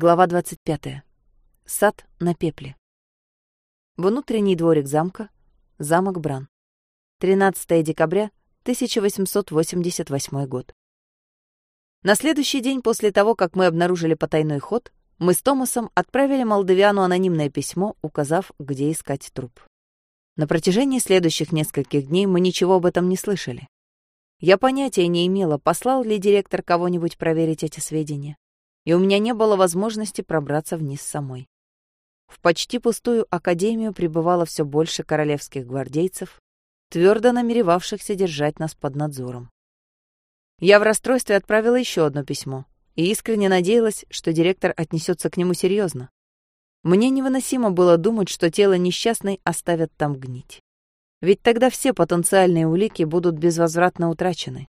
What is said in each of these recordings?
Глава 25. Сад на пепле. Внутренний дворик замка. Замок Бран. 13 декабря 1888 год. На следующий день после того, как мы обнаружили потайной ход, мы с Томасом отправили Молдавиану анонимное письмо, указав, где искать труп. На протяжении следующих нескольких дней мы ничего об этом не слышали. Я понятия не имела, послал ли директор кого-нибудь проверить эти сведения и у меня не было возможности пробраться вниз самой. В почти пустую академию прибывало все больше королевских гвардейцев, твердо намеревавшихся держать нас под надзором. Я в расстройстве отправила еще одно письмо и искренне надеялась, что директор отнесется к нему серьезно. Мне невыносимо было думать, что тело несчастной оставят там гнить. Ведь тогда все потенциальные улики будут безвозвратно утрачены.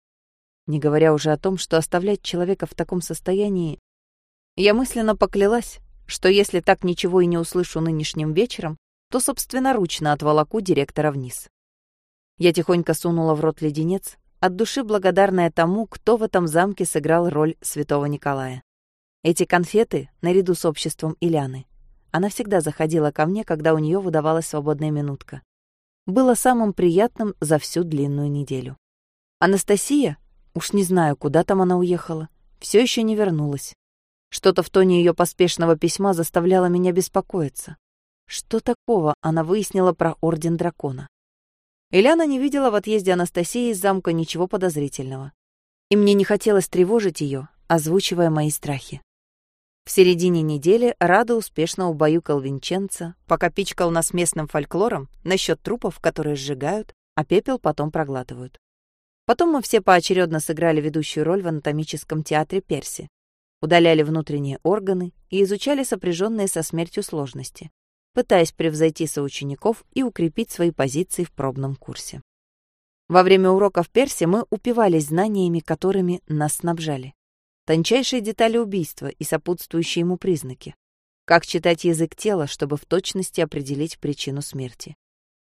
Не говоря уже о том, что оставлять человека в таком состоянии я мысленно поклялась, что если так ничего и не услышу нынешним вечером, то собственноручно отволоку директора вниз. Я тихонько сунула в рот леденец, от души благодарная тому, кто в этом замке сыграл роль святого Николая. Эти конфеты, наряду с обществом Иляны, она всегда заходила ко мне, когда у нее выдавалась свободная минутка. Было самым приятным за всю длинную неделю. Анастасия, уж не знаю, куда там она уехала, все еще не вернулась. Что-то в тоне ее поспешного письма заставляло меня беспокоиться. Что такого она выяснила про Орден Дракона? Эляна не видела в отъезде Анастасии из замка ничего подозрительного. И мне не хотелось тревожить ее, озвучивая мои страхи. В середине недели Рада успешно убаюкал Винченца, пока пичкал нас местным фольклором насчет трупов, которые сжигают, а пепел потом проглатывают. Потом мы все поочередно сыграли ведущую роль в анатомическом театре Перси, удаляли внутренние органы и изучали сопряженные со смертью сложности, пытаясь превзойти соучеников и укрепить свои позиции в пробном курсе. Во время уроков Перси мы упивались знаниями, которыми нас снабжали. Тончайшие детали убийства и сопутствующие ему признаки. Как читать язык тела, чтобы в точности определить причину смерти.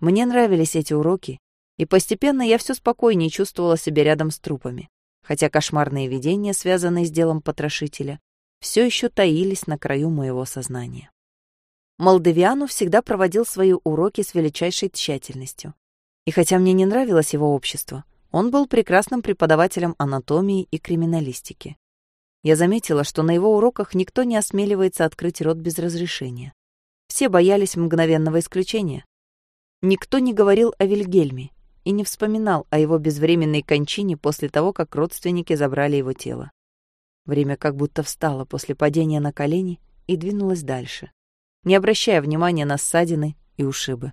Мне нравились эти уроки, и постепенно я все спокойнее чувствовала себя рядом с трупами хотя кошмарные видения, связанные с делом потрошителя, все еще таились на краю моего сознания. Молдавиану всегда проводил свои уроки с величайшей тщательностью. И хотя мне не нравилось его общество, он был прекрасным преподавателем анатомии и криминалистики. Я заметила, что на его уроках никто не осмеливается открыть рот без разрешения. Все боялись мгновенного исключения. Никто не говорил о Вильгельме, и не вспоминал о его безвременной кончине после того, как родственники забрали его тело. Время как будто встало после падения на колени и двинулось дальше, не обращая внимания на ссадины и ушибы.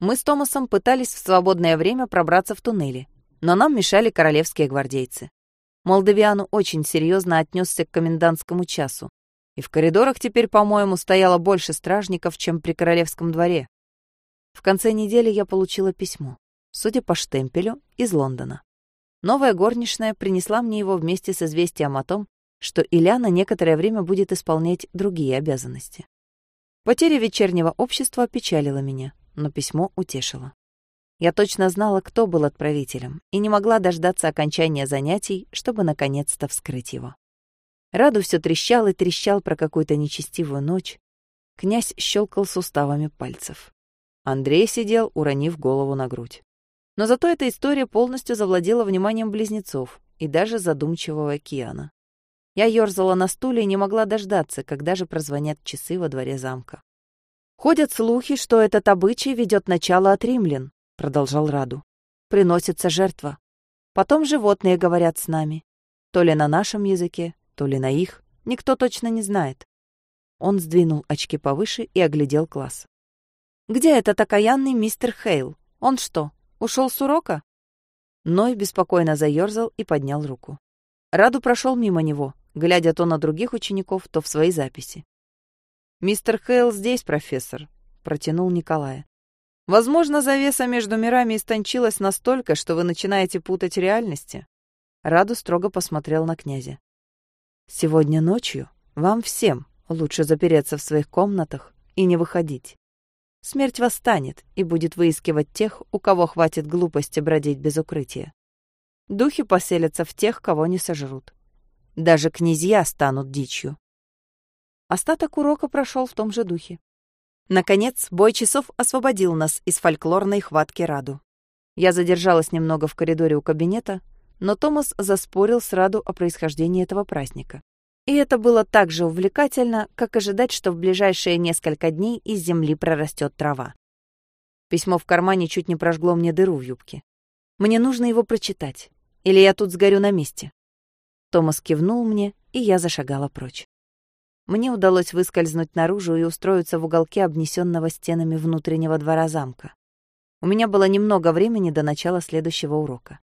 Мы с Томасом пытались в свободное время пробраться в туннели, но нам мешали королевские гвардейцы. Молдавиану очень серьезно отнесся к комендантскому часу, и в коридорах теперь, по-моему, стояло больше стражников, чем при королевском дворе. В конце недели я получила письмо судя по штемпелю, из Лондона. Новая горничная принесла мне его вместе с известием о том, что Ильяна некоторое время будет исполнять другие обязанности. Потеря вечернего общества опечалила меня, но письмо утешило. Я точно знала, кто был отправителем, и не могла дождаться окончания занятий, чтобы наконец-то вскрыть его. Раду все трещал и трещал про какую-то нечестивую ночь. Князь щелкал суставами пальцев. Андрей сидел, уронив голову на грудь. Но зато эта история полностью завладела вниманием близнецов и даже задумчивого Киана. Я ёрзала на стуле и не могла дождаться, когда же прозвонят часы во дворе замка. «Ходят слухи, что этот обычай ведет начало от римлян», — продолжал Раду. «Приносится жертва. Потом животные говорят с нами. То ли на нашем языке, то ли на их. Никто точно не знает». Он сдвинул очки повыше и оглядел класс. «Где этот окаянный мистер Хейл? Он что, Ушел с урока?» Ной беспокойно заерзал и поднял руку. Раду прошел мимо него, глядя то на других учеников, то в свои записи. «Мистер Хейл здесь, профессор», — протянул Николая. «Возможно, завеса между мирами истончилась настолько, что вы начинаете путать реальности». Раду строго посмотрел на князя. «Сегодня ночью вам всем лучше запереться в своих комнатах и не выходить. Смерть восстанет и будет выискивать тех, у кого хватит глупости бродить без укрытия. Духи поселятся в тех, кого не сожрут. Даже князья станут дичью. Остаток урока прошел в том же духе. Наконец, бой часов освободил нас из фольклорной хватки Раду. Я задержалась немного в коридоре у кабинета, но Томас заспорил с Раду о происхождении этого праздника. И это было так же увлекательно, как ожидать, что в ближайшие несколько дней из земли прорастет трава. Письмо в кармане чуть не прожгло мне дыру в юбке. Мне нужно его прочитать, или я тут сгорю на месте. Томас кивнул мне, и я зашагала прочь. Мне удалось выскользнуть наружу и устроиться в уголке обнесенного стенами внутреннего двора замка. У меня было немного времени до начала следующего урока.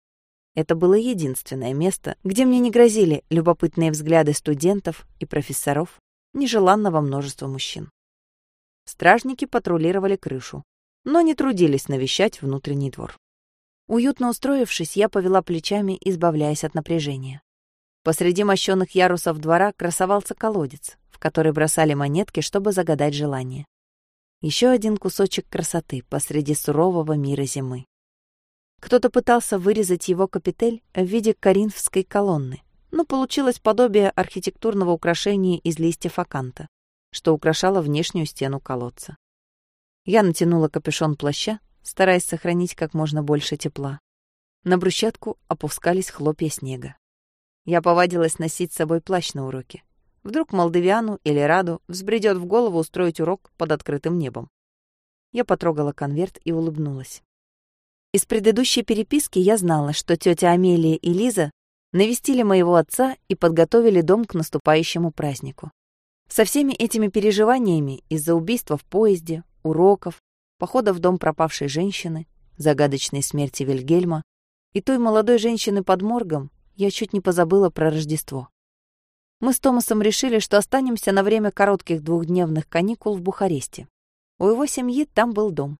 Это было единственное место, где мне не грозили любопытные взгляды студентов и профессоров, нежеланного множества мужчин. Стражники патрулировали крышу, но не трудились навещать внутренний двор. Уютно устроившись, я повела плечами, избавляясь от напряжения. Посреди мощенных ярусов двора красовался колодец, в который бросали монетки, чтобы загадать желание. Еще один кусочек красоты посреди сурового мира зимы. Кто-то пытался вырезать его капитель в виде коринфской колонны, но получилось подобие архитектурного украшения из листьев аканта, что украшало внешнюю стену колодца. Я натянула капюшон плаща, стараясь сохранить как можно больше тепла. На брусчатку опускались хлопья снега. Я повадилась носить с собой плащ на уроке. Вдруг Молдавиану или Раду взбредет в голову устроить урок под открытым небом. Я потрогала конверт и улыбнулась. Из предыдущей переписки я знала, что тетя Амелия и Лиза навестили моего отца и подготовили дом к наступающему празднику. Со всеми этими переживаниями из-за убийства в поезде, уроков, похода в дом пропавшей женщины, загадочной смерти Вильгельма и той молодой женщины под моргом я чуть не позабыла про Рождество. Мы с Томасом решили, что останемся на время коротких двухдневных каникул в Бухаресте. У его семьи там был дом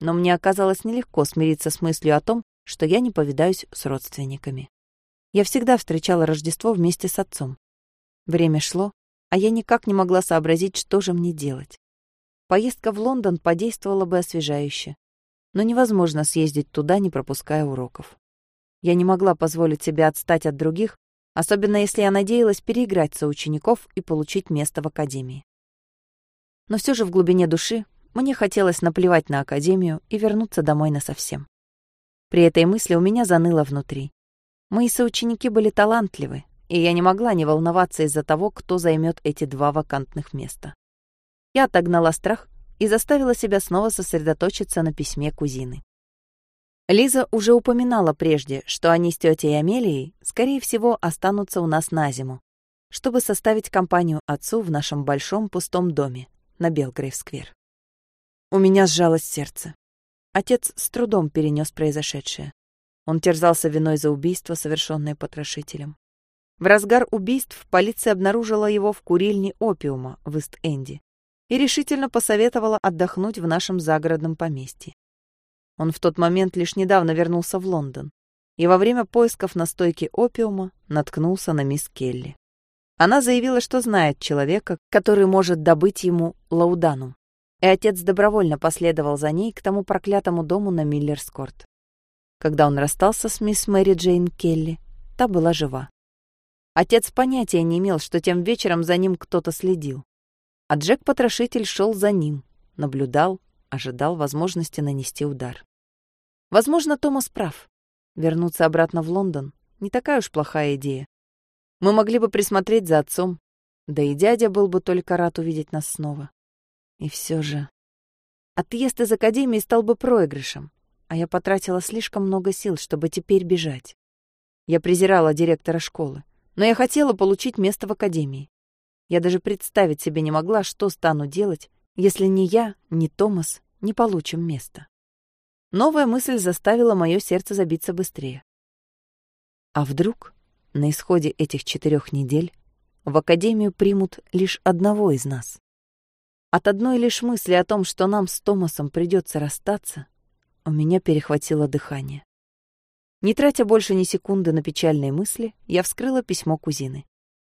но мне оказалось нелегко смириться с мыслью о том, что я не повидаюсь с родственниками. Я всегда встречала Рождество вместе с отцом. Время шло, а я никак не могла сообразить, что же мне делать. Поездка в Лондон подействовала бы освежающе, но невозможно съездить туда, не пропуская уроков. Я не могла позволить себе отстать от других, особенно если я надеялась переиграть соучеников и получить место в академии. Но все же в глубине души мне хотелось наплевать на академию и вернуться домой насовсем. При этой мысли у меня заныло внутри. Мои соученики были талантливы, и я не могла не волноваться из-за того, кто займет эти два вакантных места. Я отогнала страх и заставила себя снова сосредоточиться на письме кузины. Лиза уже упоминала прежде, что они с тетей Амелией, скорее всего, останутся у нас на зиму, чтобы составить компанию отцу в нашем большом пустом доме на Белгрейв-сквер. У меня сжалось сердце. Отец с трудом перенес произошедшее. Он терзался виной за убийство, совершенное потрошителем. В разгар убийств полиция обнаружила его в курильне опиума в Ист-Энди и решительно посоветовала отдохнуть в нашем загородном поместье. Он в тот момент лишь недавно вернулся в Лондон и во время поисков на стойке опиума наткнулся на мисс Келли. Она заявила, что знает человека, который может добыть ему лауданум и отец добровольно последовал за ней к тому проклятому дому на Миллерскорт. Когда он расстался с мисс Мэри Джейн Келли, та была жива. Отец понятия не имел, что тем вечером за ним кто-то следил. А Джек-потрошитель шел за ним, наблюдал, ожидал возможности нанести удар. Возможно, Томас прав. Вернуться обратно в Лондон — не такая уж плохая идея. Мы могли бы присмотреть за отцом, да и дядя был бы только рад увидеть нас снова. И все же... Отъезд из академии стал бы проигрышем, а я потратила слишком много сил, чтобы теперь бежать. Я презирала директора школы, но я хотела получить место в академии. Я даже представить себе не могла, что стану делать, если ни я, ни Томас не получим место. Новая мысль заставила мое сердце забиться быстрее. А вдруг на исходе этих четырех недель в академию примут лишь одного из нас? От одной лишь мысли о том, что нам с Томасом придется расстаться, у меня перехватило дыхание. Не тратя больше ни секунды на печальные мысли, я вскрыла письмо кузины.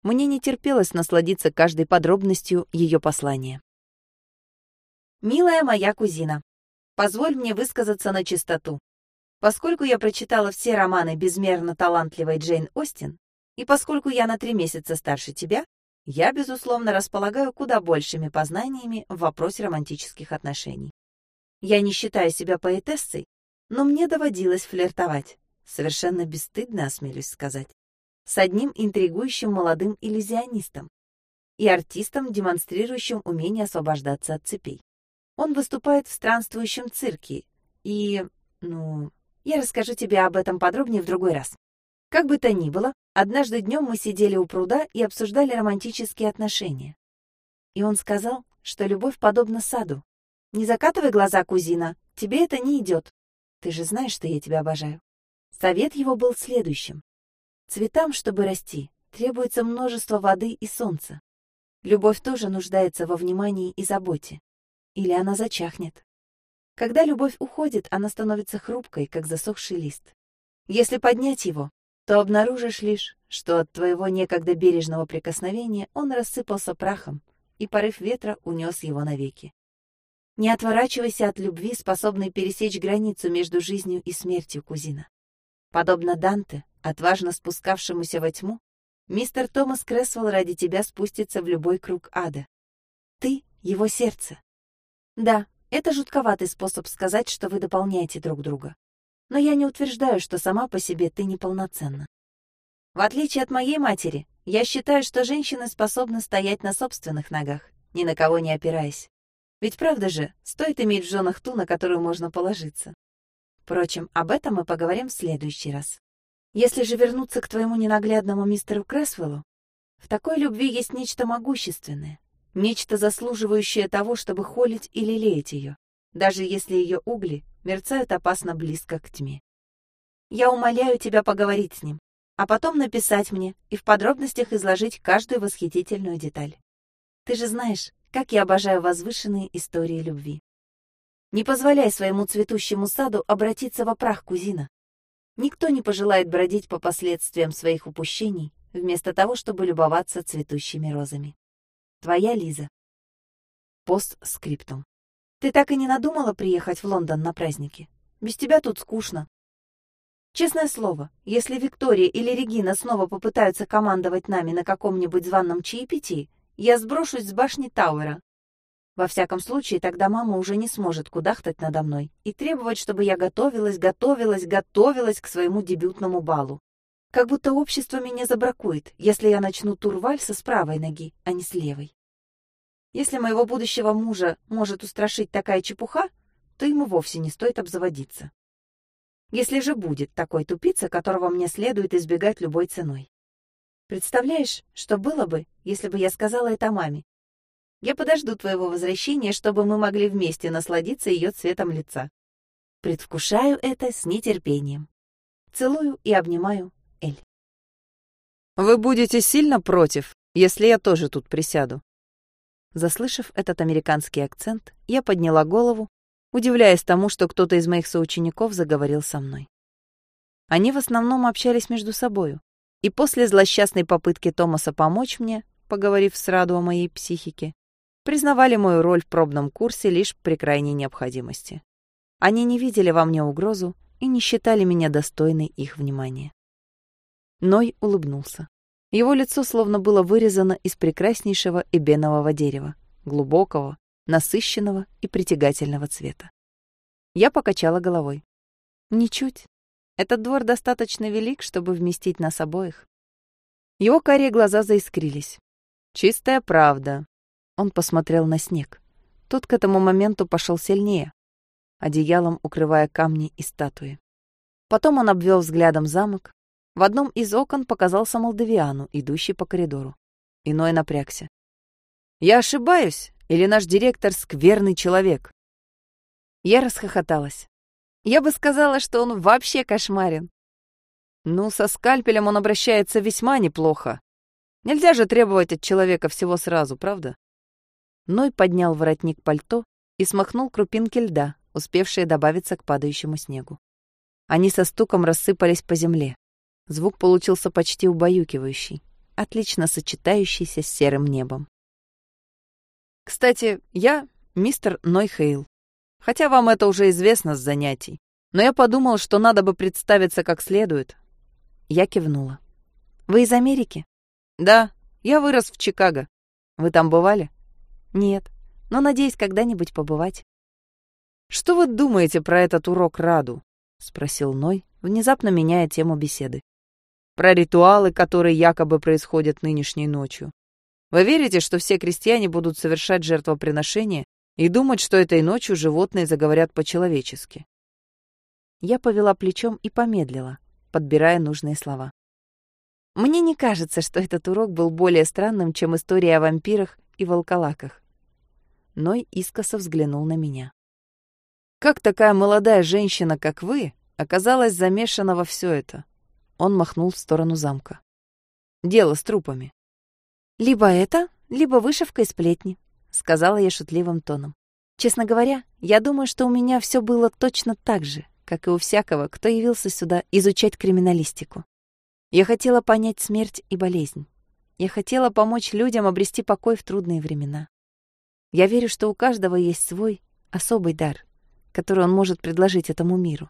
Мне не терпелось насладиться каждой подробностью ее послания. «Милая моя кузина, позволь мне высказаться на чистоту. Поскольку я прочитала все романы безмерно талантливой Джейн Остин, и поскольку я на три месяца старше тебя, я, безусловно, располагаю куда большими познаниями в вопросе романтических отношений. Я не считаю себя поэтессой, но мне доводилось флиртовать, совершенно бесстыдно, осмелюсь сказать, с одним интригующим молодым иллюзионистом и артистом, демонстрирующим умение освобождаться от цепей. Он выступает в странствующем цирке, и, ну, я расскажу тебе об этом подробнее в другой раз. Как бы то ни было, однажды днем мы сидели у пруда и обсуждали романтические отношения. И он сказал, что любовь подобна саду. «Не закатывай глаза, кузина, тебе это не идет. Ты же знаешь, что я тебя обожаю». Совет его был следующим. Цветам, чтобы расти, требуется множество воды и солнца. Любовь тоже нуждается во внимании и заботе. Или она зачахнет. Когда любовь уходит, она становится хрупкой, как засохший лист. Если поднять его, то обнаружишь лишь, что от твоего некогда бережного прикосновения он рассыпался прахом, и порыв ветра унес его навеки. Не отворачивайся от любви, способной пересечь границу между жизнью и смертью, кузина. Подобно Данте, отважно спускавшемуся во тьму, мистер Томас Кресвелл ради тебя спустится в любой круг ада. Ты — его сердце. Да, это жутковатый способ сказать, что вы дополняете друг друга но я не утверждаю, что сама по себе ты неполноценна. В отличие от моей матери, я считаю, что женщины способны стоять на собственных ногах, ни на кого не опираясь. Ведь правда же, стоит иметь в женах ту, на которую можно положиться. Впрочем, об этом мы поговорим в следующий раз. Если же вернуться к твоему ненаглядному мистеру Кресвеллу, в такой любви есть нечто могущественное, нечто заслуживающее того, чтобы холить и лелеять ее, даже если ее угли мерцают опасно близко к тьме. Я умоляю тебя поговорить с ним, а потом написать мне и в подробностях изложить каждую восхитительную деталь. Ты же знаешь, как я обожаю возвышенные истории любви. Не позволяй своему цветущему саду обратиться во прах, кузина. Никто не пожелает бродить по последствиям своих упущений, вместо того, чтобы любоваться цветущими розами. Твоя Лиза. Постскриптум. Ты так и не надумала приехать в Лондон на праздники? Без тебя тут скучно. Честное слово, если Виктория или Регина снова попытаются командовать нами на каком-нибудь званном чаепитии, я сброшусь с башни Тауэра. Во всяком случае, тогда мама уже не сможет кудахтать надо мной и требовать, чтобы я готовилась, готовилась, готовилась к своему дебютному балу. Как будто общество меня забракует, если я начну тур вальса с правой ноги, а не с левой. Если моего будущего мужа может устрашить такая чепуха, то ему вовсе не стоит обзаводиться. Если же будет такой тупица, которого мне следует избегать любой ценой. Представляешь, что было бы, если бы я сказала это маме? Я подожду твоего возвращения, чтобы мы могли вместе насладиться ее цветом лица. Предвкушаю это с нетерпением. Целую и обнимаю Эль. Вы будете сильно против, если я тоже тут присяду? Заслышав этот американский акцент, я подняла голову, удивляясь тому, что кто-то из моих соучеников заговорил со мной. Они в основном общались между собою, и после злосчастной попытки Томаса помочь мне, поговорив с Раду о моей психике, признавали мою роль в пробном курсе лишь при крайней необходимости. Они не видели во мне угрозу и не считали меня достойной их внимания. Ной улыбнулся. Его лицо словно было вырезано из прекраснейшего эбенового дерева, глубокого, насыщенного и притягательного цвета. Я покачала головой. Ничуть. Этот двор достаточно велик, чтобы вместить нас обоих. Его карие глаза заискрились. Чистая правда. Он посмотрел на снег. Тот к этому моменту пошел сильнее, одеялом укрывая камни и статуи. Потом он обвел взглядом замок, в одном из окон показался Молдавиану, идущий по коридору. Иной напрягся. «Я ошибаюсь? Или наш директор скверный человек?» Я расхохоталась. Я бы сказала, что он вообще кошмарен. Ну, со скальпелем он обращается весьма неплохо. Нельзя же требовать от человека всего сразу, правда? Ной поднял воротник пальто и смахнул крупинки льда, успевшие добавиться к падающему снегу. Они со стуком рассыпались по земле. Звук получился почти убаюкивающий, отлично сочетающийся с серым небом. «Кстати, я мистер Нойхейл. Хотя вам это уже известно с занятий. Но я подумал, что надо бы представиться как следует». Я кивнула. «Вы из Америки?» «Да, Я вырос в Чикаго. Вы там бывали? Нет, но надеюсь когда-нибудь побывать. Что вы думаете про этот урок Раду? спросил Ной, внезапно меняя тему беседы. Про ритуалы, которые якобы происходят нынешней ночью. Вы верите, что все крестьяне будут совершать жертвоприношения и думать, что этой ночью животные заговорят по-человечески? Я повела плечом и помедлила, подбирая нужные слова. Мне не кажется, что этот урок был более странным, чем история о вампирах и волколаках. Ной искоса взглянул на меня. «Как такая молодая женщина, как вы, оказалась замешана во все это?» Он махнул в сторону замка. «Дело с трупами». «Либо это, либо вышивка и сплетни», — сказала я шутливым тоном. «Честно говоря, я думаю, что у меня все было точно так же, как и у всякого, кто явился сюда изучать криминалистику. Я хотела понять смерть и болезнь. Я хотела помочь людям обрести покой в трудные времена. Я верю, что у каждого есть свой особый дар, который он может предложить этому миру.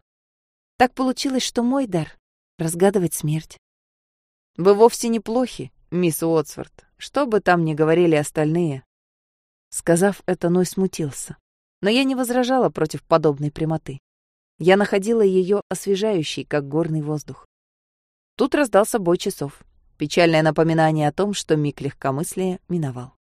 Так получилось, что мой дар — разгадывать смерть. Вы вовсе неплохи, мисс Уотсворт, что бы там ни говорили остальные. Сказав это, Ной смутился. Но я не возражала против подобной прямоты. Я находила ее освежающей, как горный воздух. Тут раздался бой часов. Печальное напоминание о том, что миг легкомыслия миновал.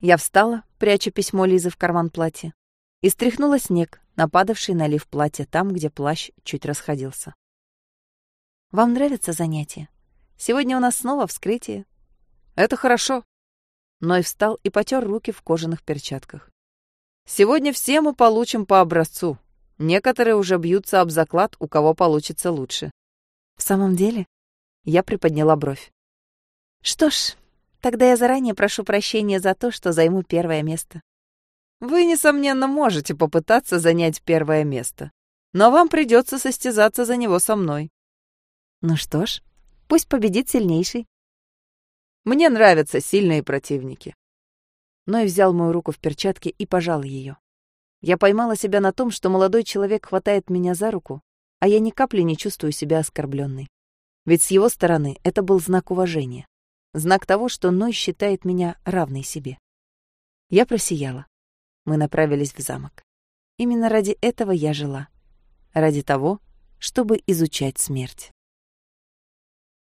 Я встала, пряча письмо Лизы в карман платья, и стряхнула снег, нападавший на лиф платья там, где плащ чуть расходился. «Вам нравятся занятия? Сегодня у нас снова вскрытие». «Это хорошо». Ной встал и потер руки в кожаных перчатках. «Сегодня все мы получим по образцу. Некоторые уже бьются об заклад, у кого получится лучше». «В самом деле?» Я приподняла бровь. «Что ж, Тогда я заранее прошу прощения за то, что займу первое место. Вы, несомненно, можете попытаться занять первое место, но вам придется состязаться за него со мной. Ну что ж, пусть победит сильнейший. Мне нравятся сильные противники. Ной взял мою руку в перчатке и пожал ее. Я поймала себя на том, что молодой человек хватает меня за руку, а я ни капли не чувствую себя оскорбленной. Ведь с его стороны это был знак уважения. Знак того, что Ной считает меня равной себе. Я просияла. Мы направились в замок. Именно ради этого я жила. Ради того, чтобы изучать смерть.